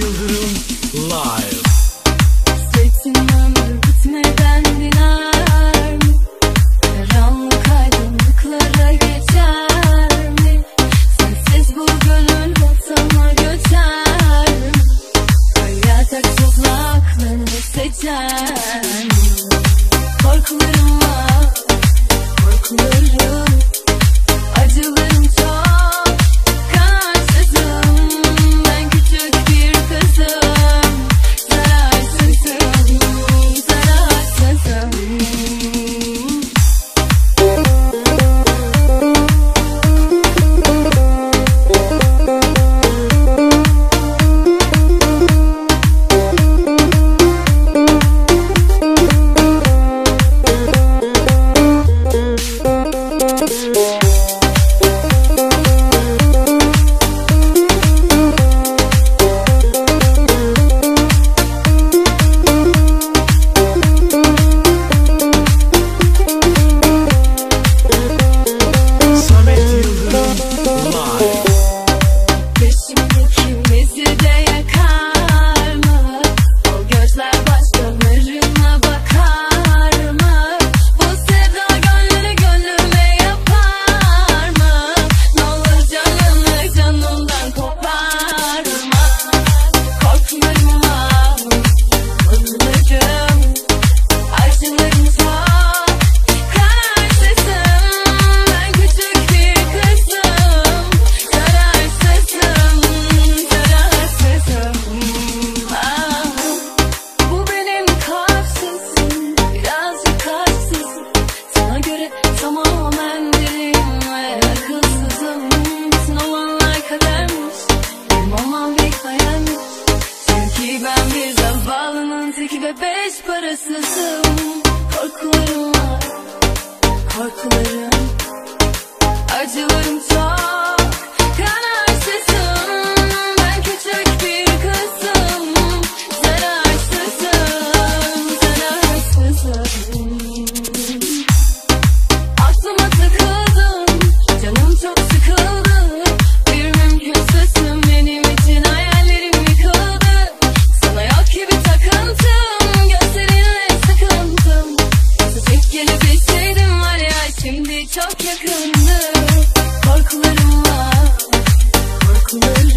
children Ben bir zavallının teki ve beş parasızım. Korkularım var Korkularım. Acılarım çok Şimdi çok yakındı korkularımla Korkularım